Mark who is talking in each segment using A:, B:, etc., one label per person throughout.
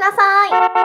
A: ださい。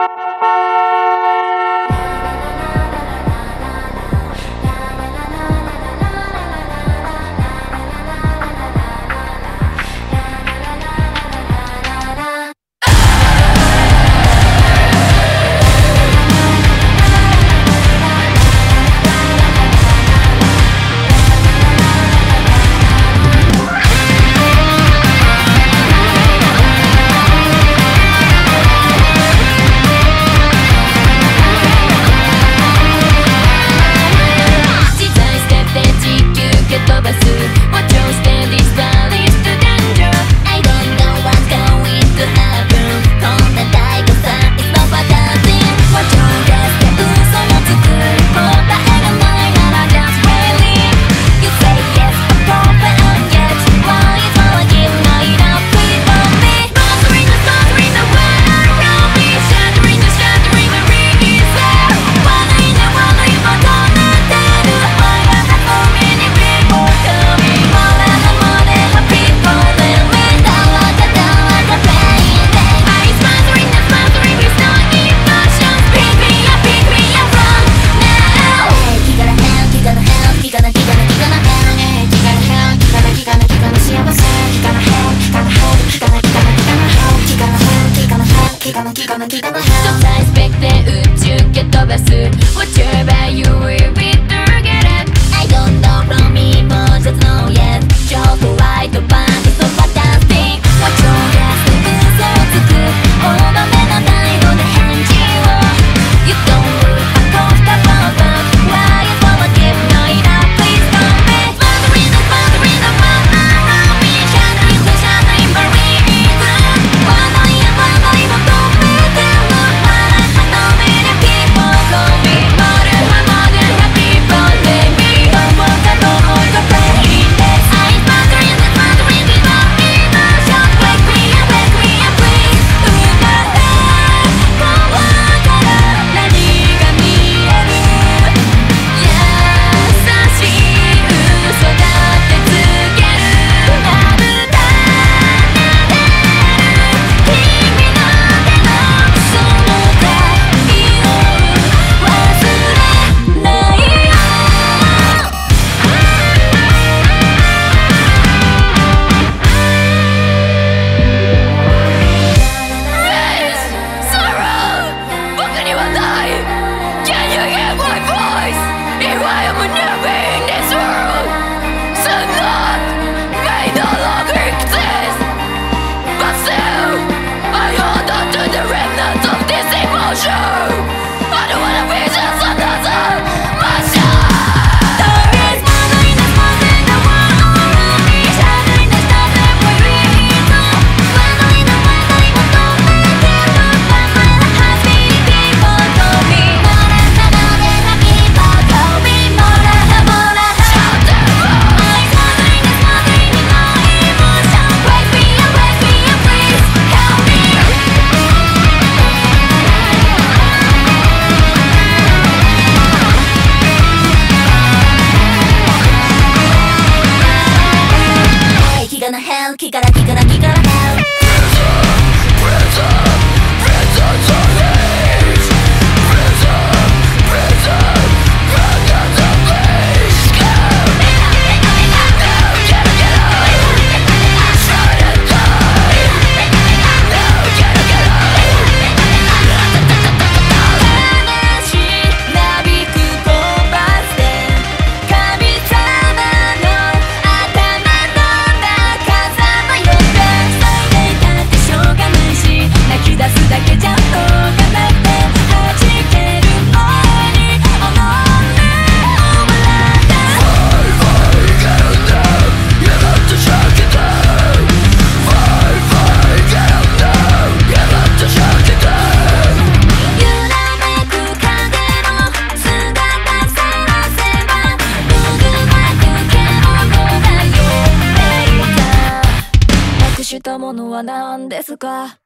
B: か?」「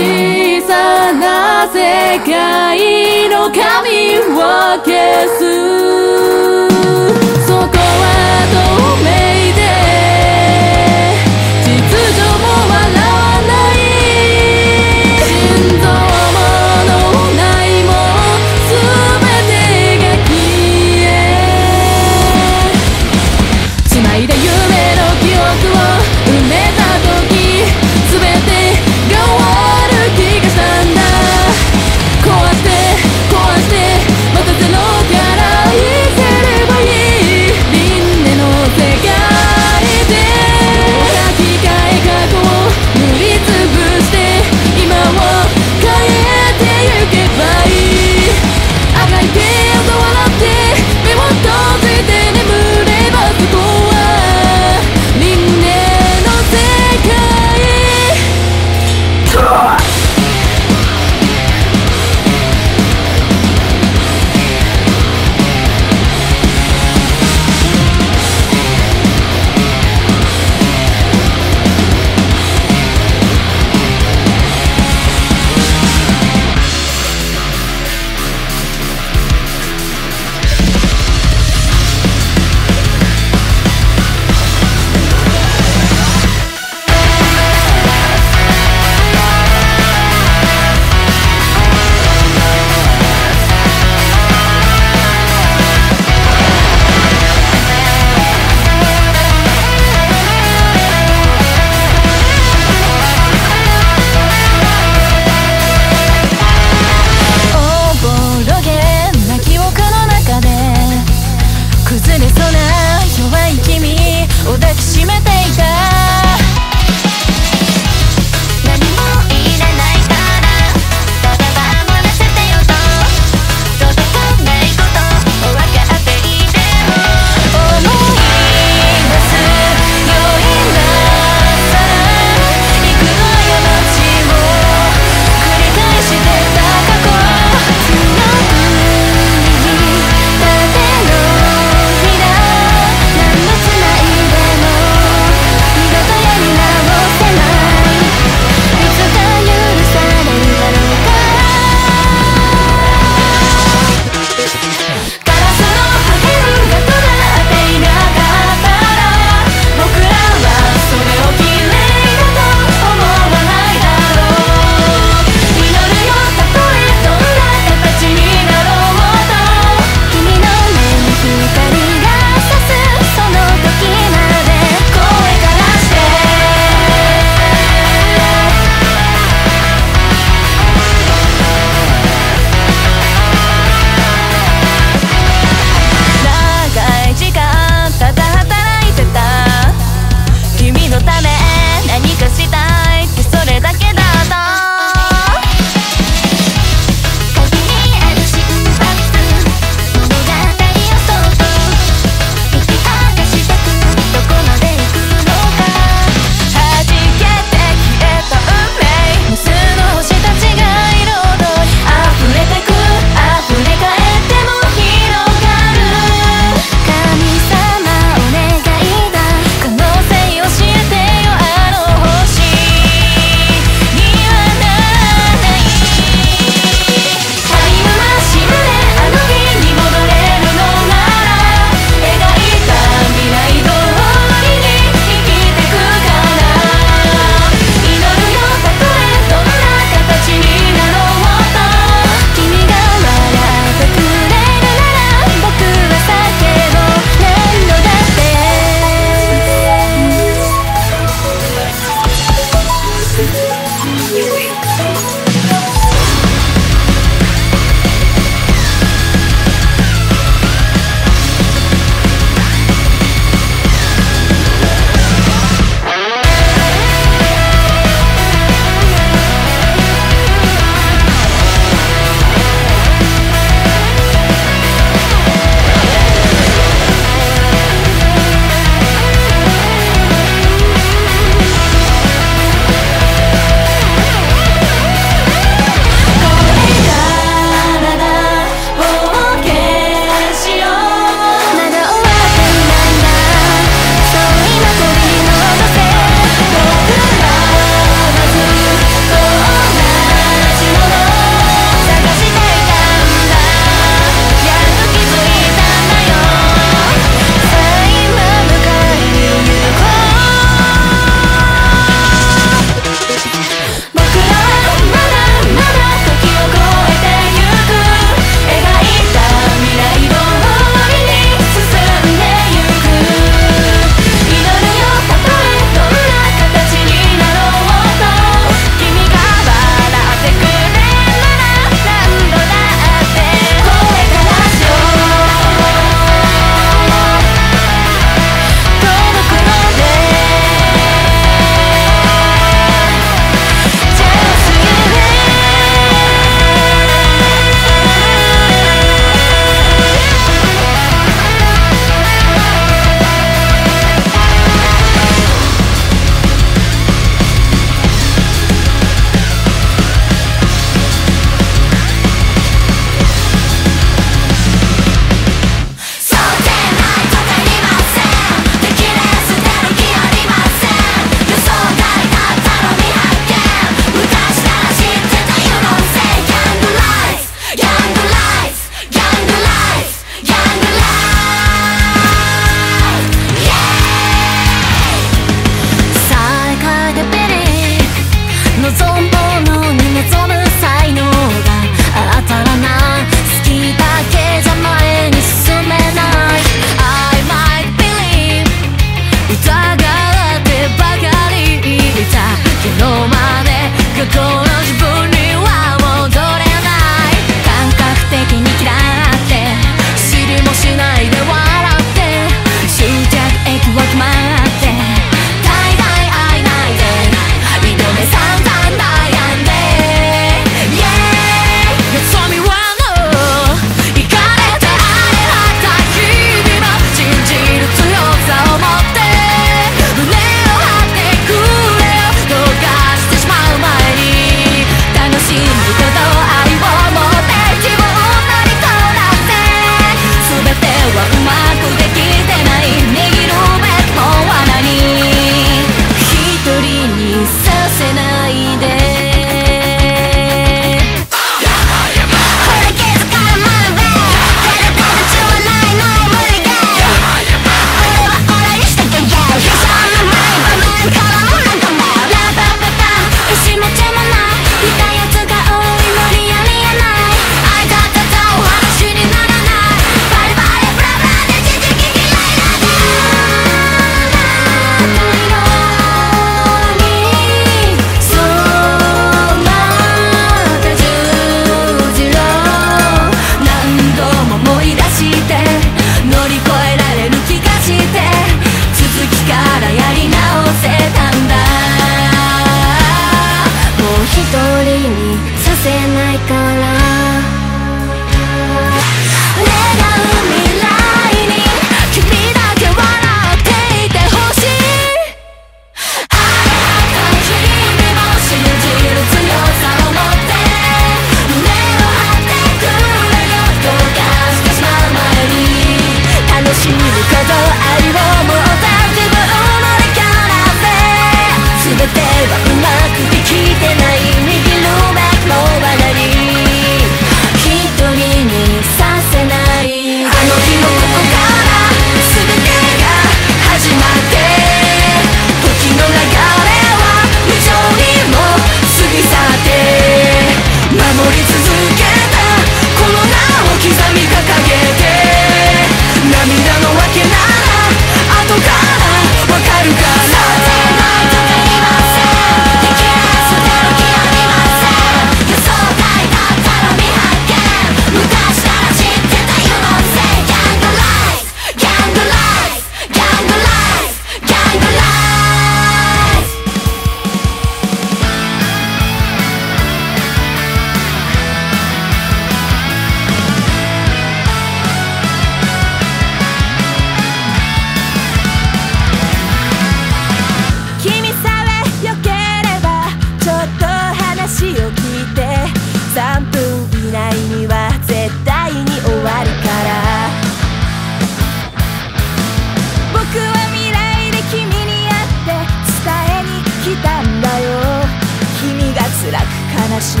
B: 話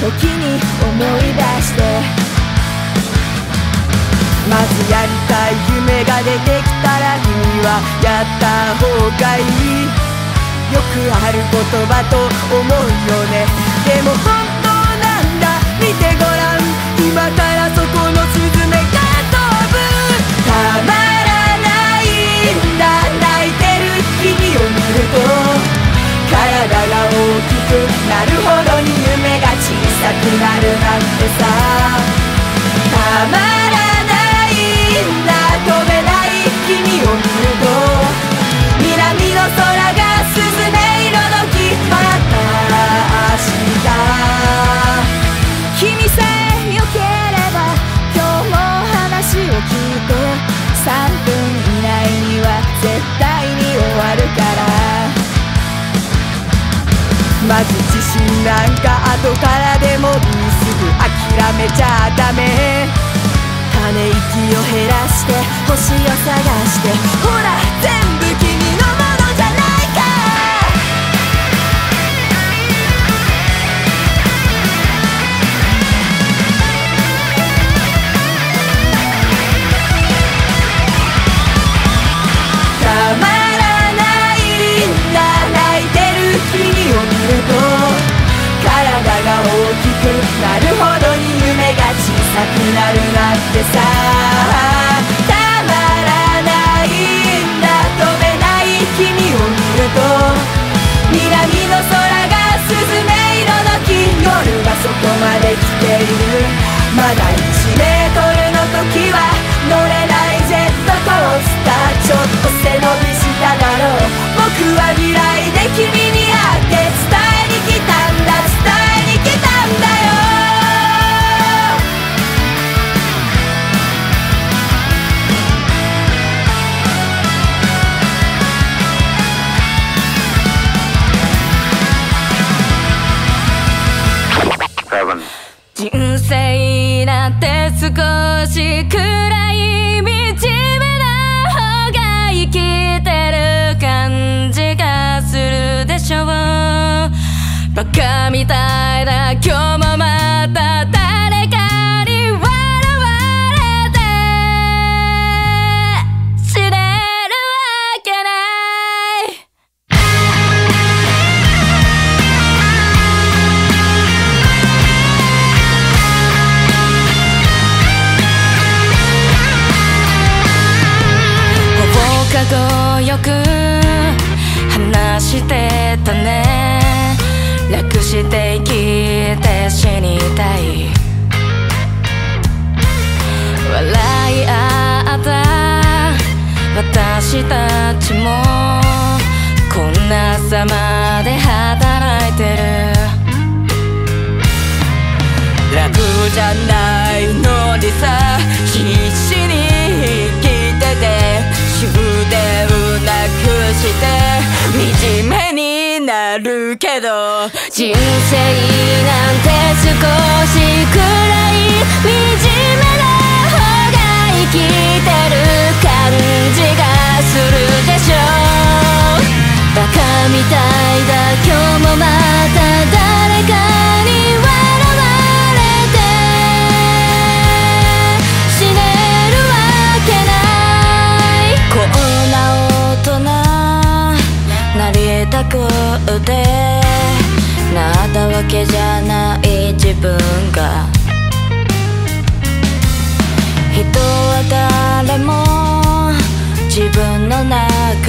B: 時に思い出して。まずやりたい夢が出てきたら君はやった方がいい。よく
C: ある言葉と思うよね。でも本当なんだ。見てごらん。今からそこのスズメが飛ぶ。たまら
D: ない
A: んだ。泣いてる君を見ると体が大きくなるほどにさくなるなんてさ。たまらないんだ。飛べない君を見ると南の空がすずめ色の木また明日。君さえよければ今日も話を聞いて3分
B: 以内には絶対に終わるから。マジ信なんか後からでもいいすぐ諦めちゃダメ。種息を減らして星を探して。ほら全部なるほどに夢が小さくなるなんてさたまらないんだ飛べない君を見ると。南の空がスズメ色の金夜はそこまで来ているまだ1メートルの時は乗れないジェットコースターちょっと。背伸びしただろう僕は未来で君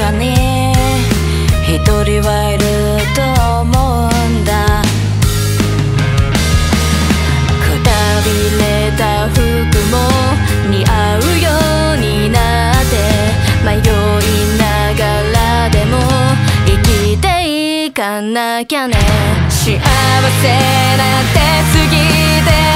B: 中に一人はいると
A: 思うんだ。くたびれた服
B: も似合う
A: ようになって迷いながらでも生
C: き
A: てい
C: かな
A: きゃね。幸せなんて過ぎて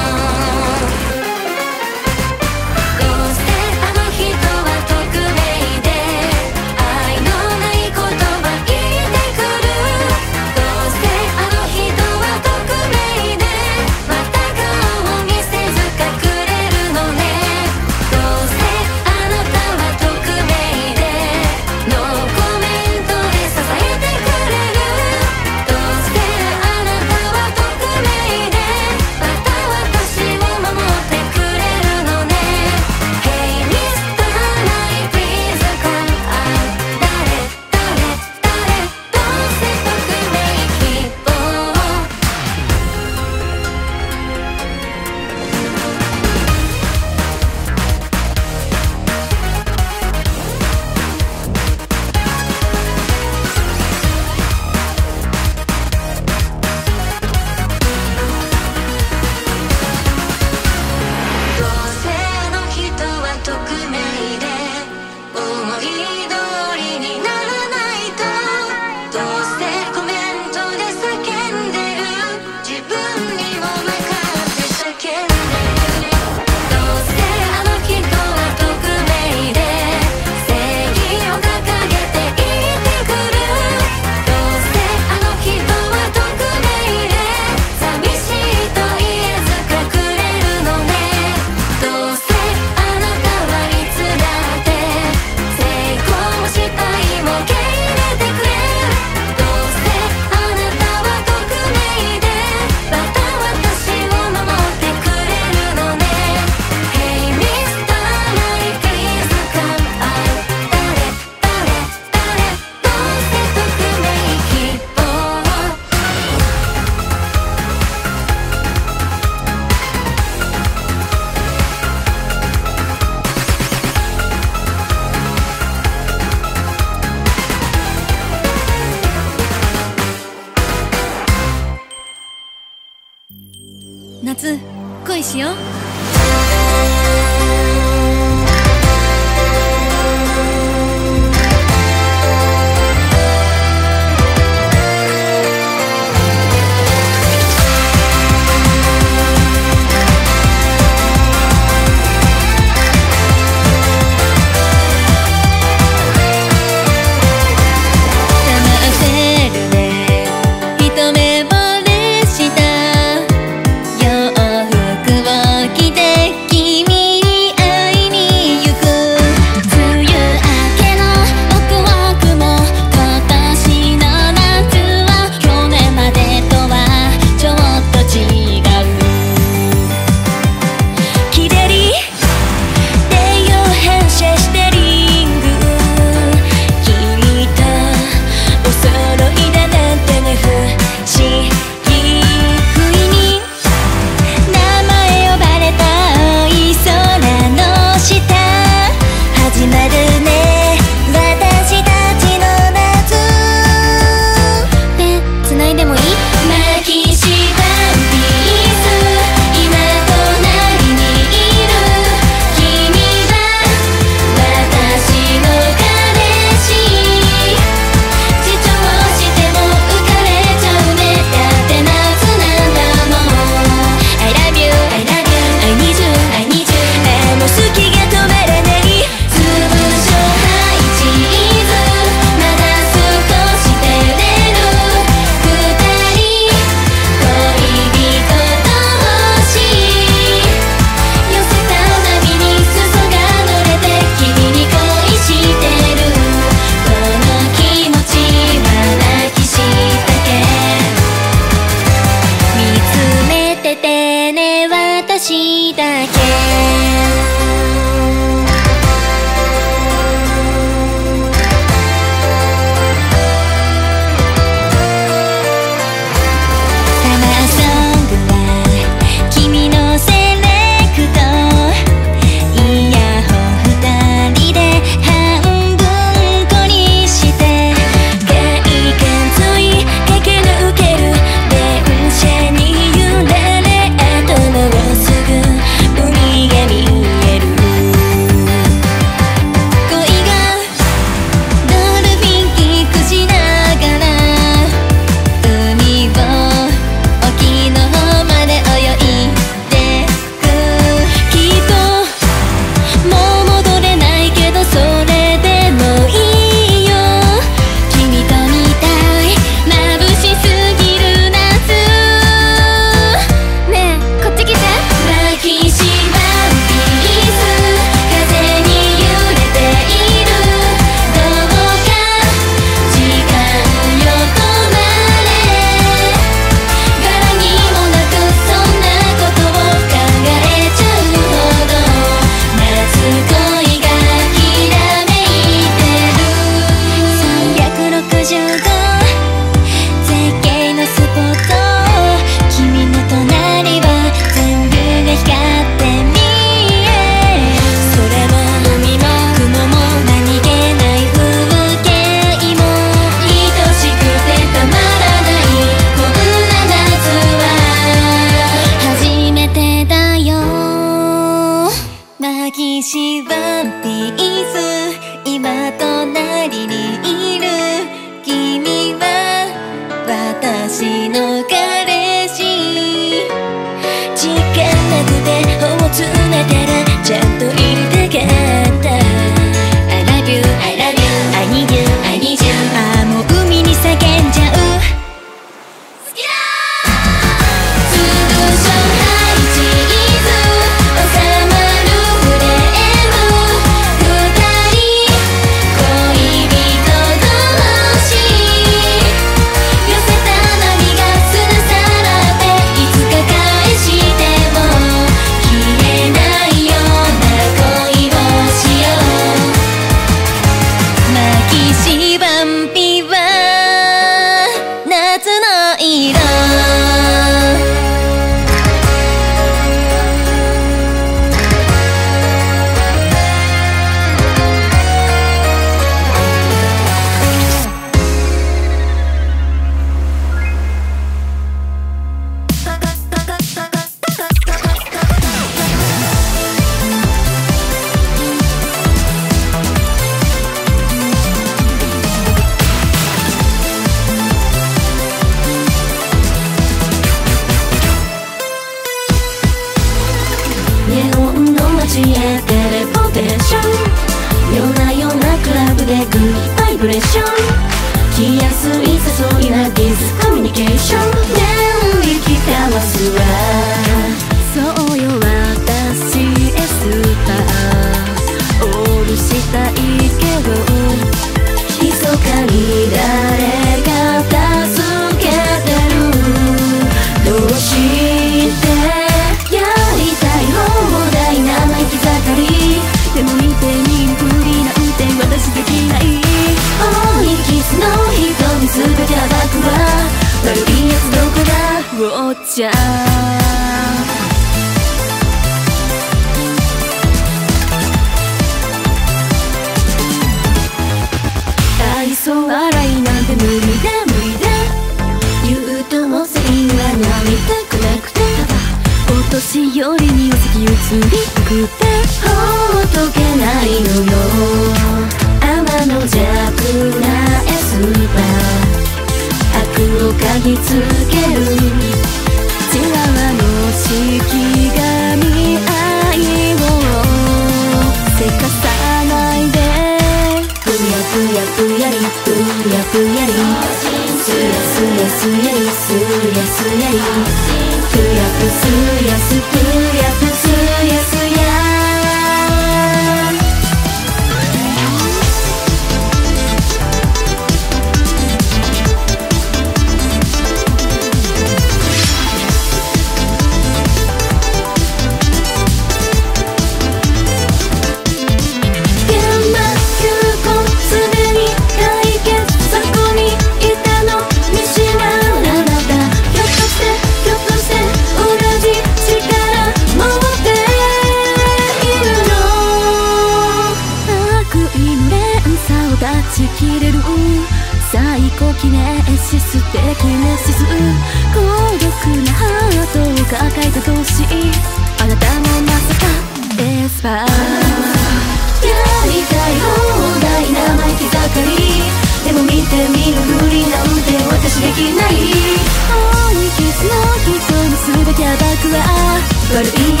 C: べて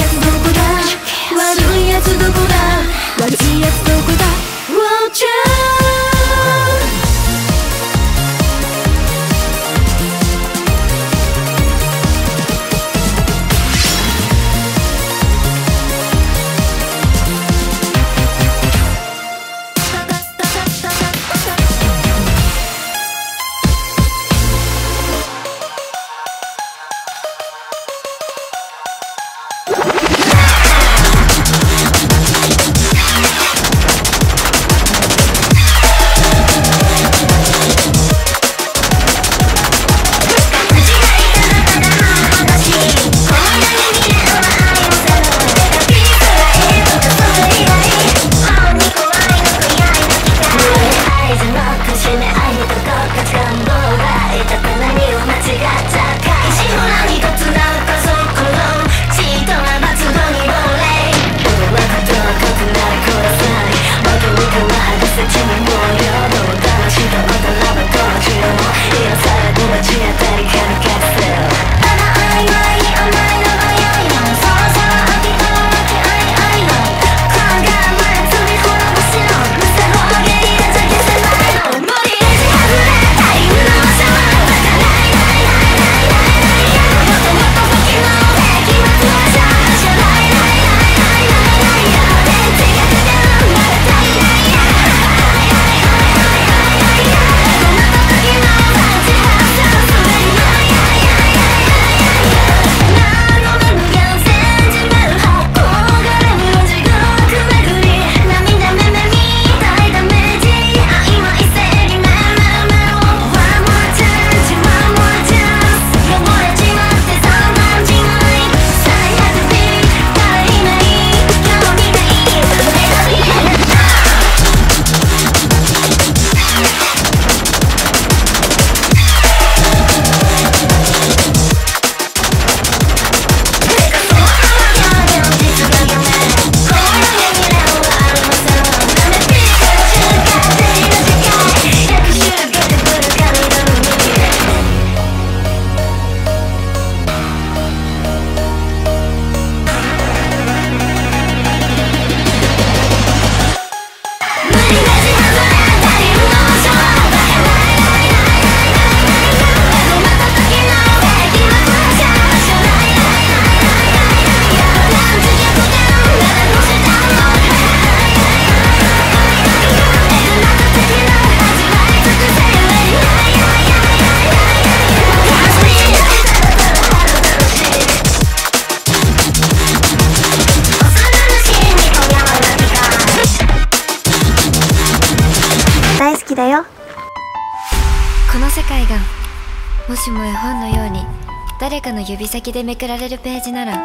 E: でめくられるページなら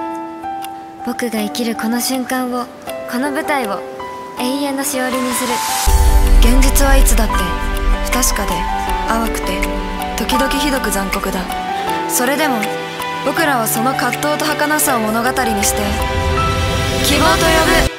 E: 僕が生きるこの瞬間をこの舞台を永遠のしおりにする。
A: 現実はいつだって不確かで淡くて時々ひどく残酷だ。それでも僕らはその葛藤と儚さを物語にして希望と呼ぶ。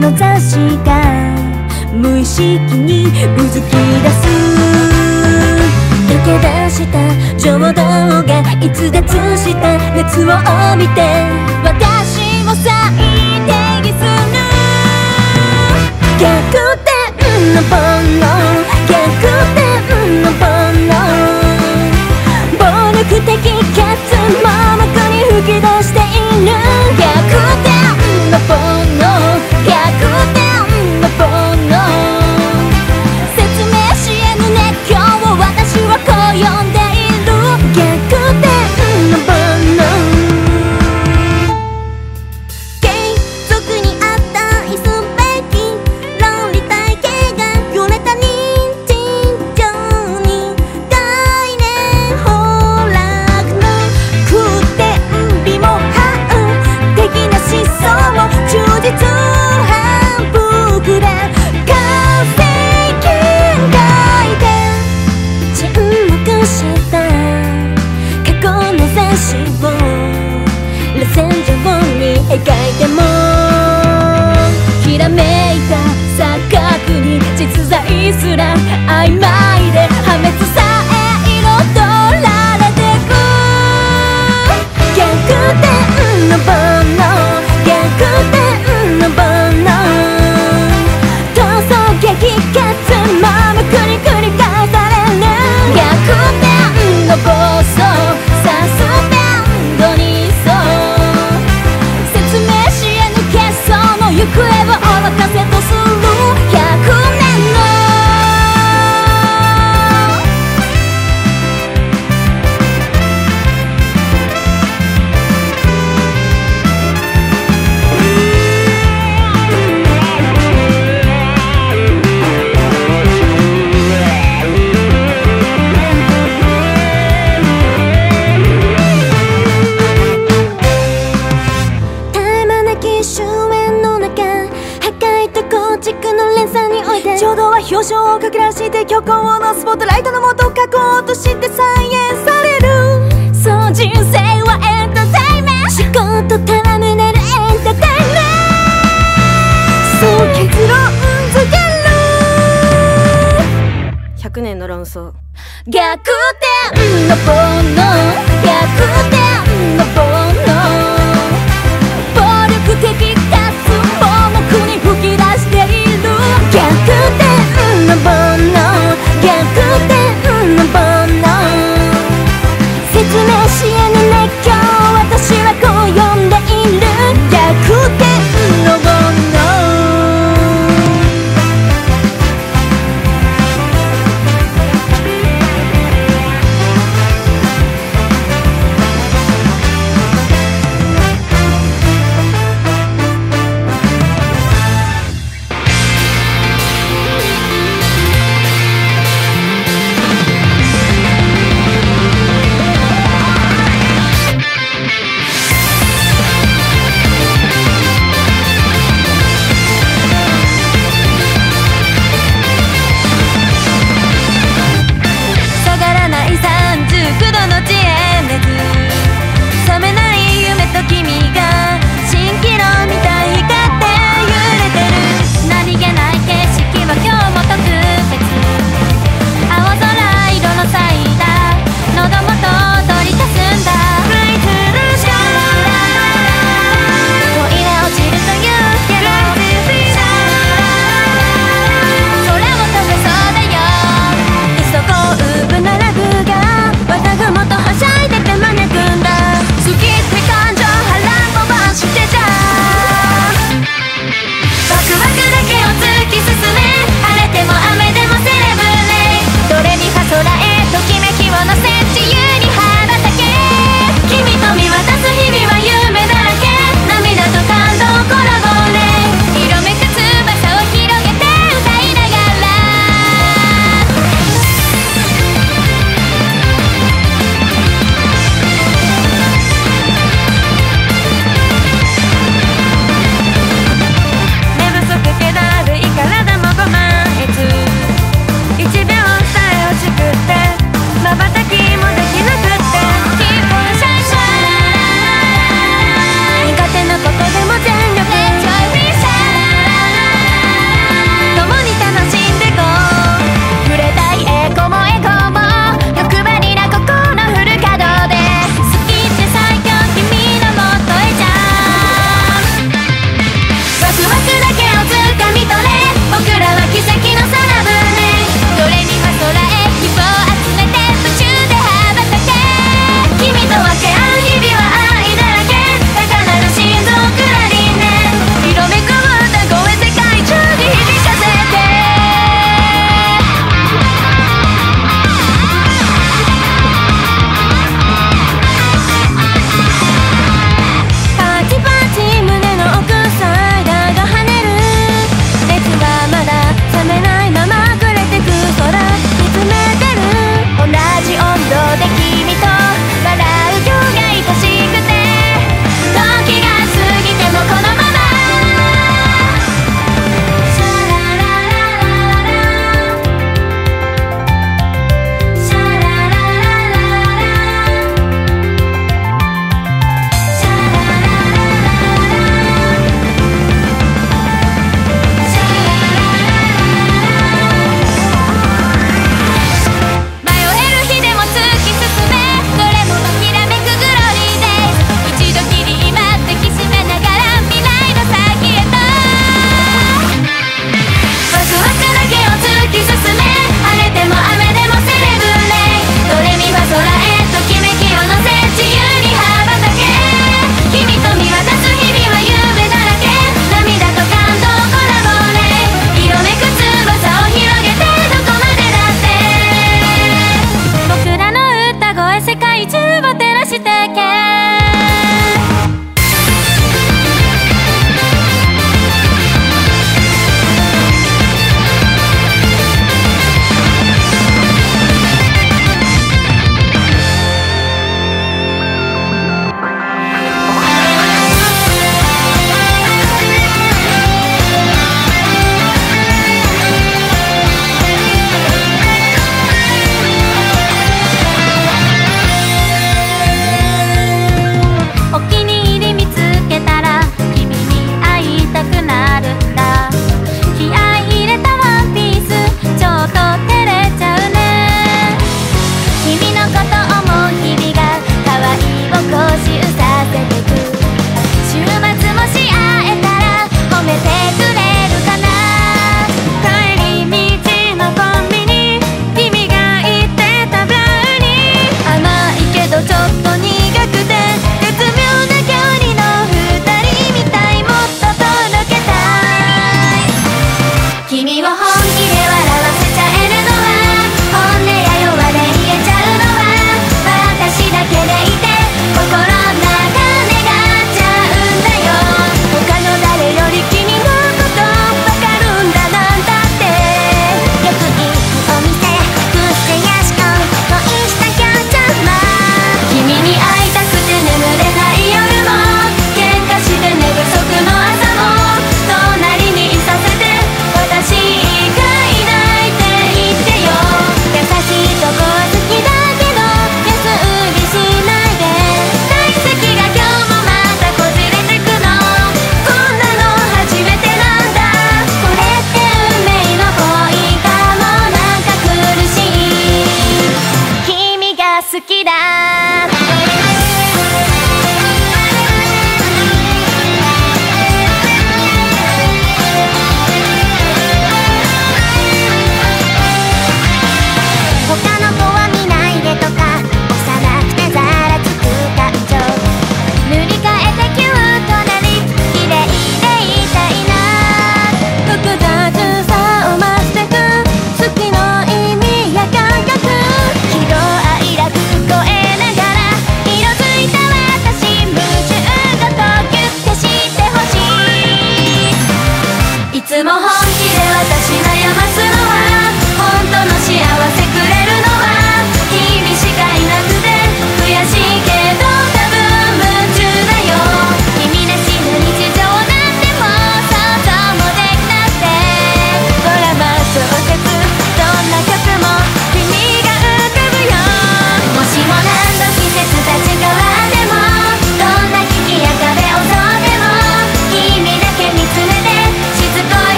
E: の
A: 雑誌が無意識にうずき出す抜け出した浄土が逸脱した熱を帯びて私も最適すな逆転のボン暴力的かつ盲目に吹き出している。逆転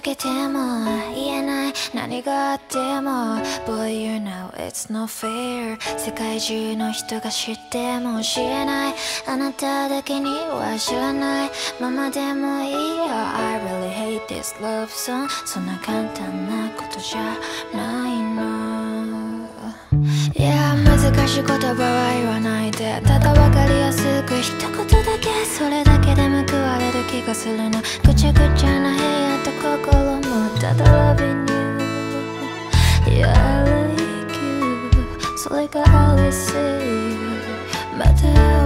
B: けても言えな
C: い。
E: 何があっても。Boy you know it's not fair. 世界中の人が知っても教えない。あなただけには知らない。ままでもいいよ。I really hate this love song そんな簡単なことじゃないの。難しい言葉は言わないで。ただ分かりやすく一言だけそれだけで報われる気がするな。ぐちゃぐちゃな部屋と心もただ loving you Yeah I like you それが I'll see you また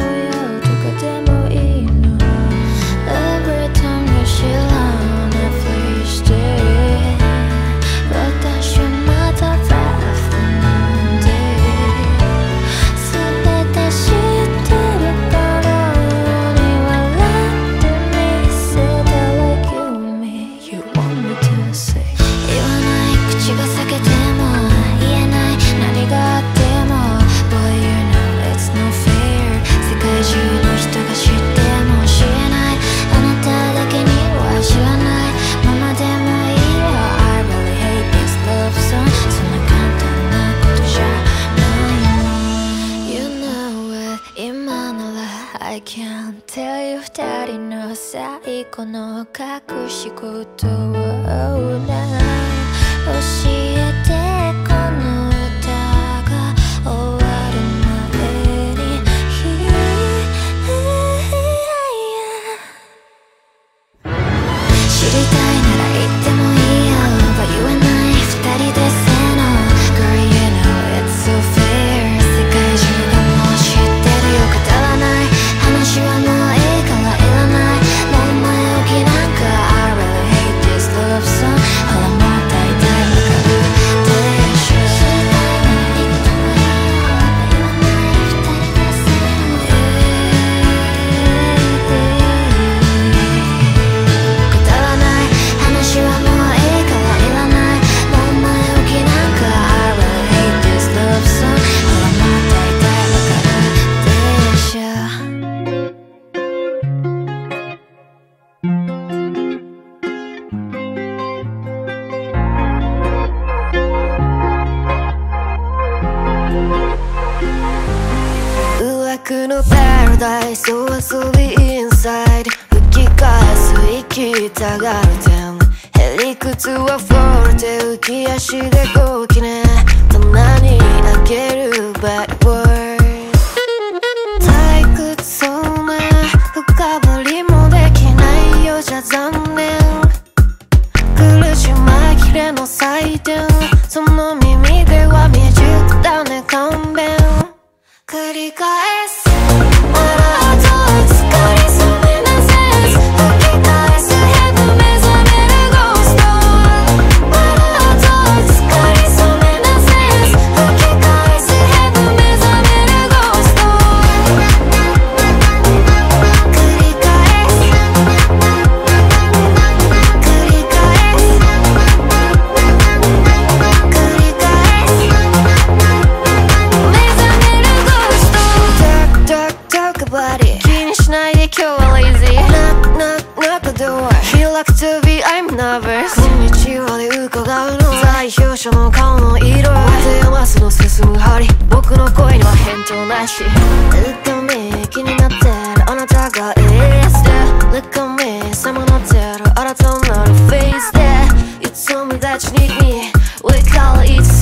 E: 二人の最後の隠し事を教えて。
A: we call it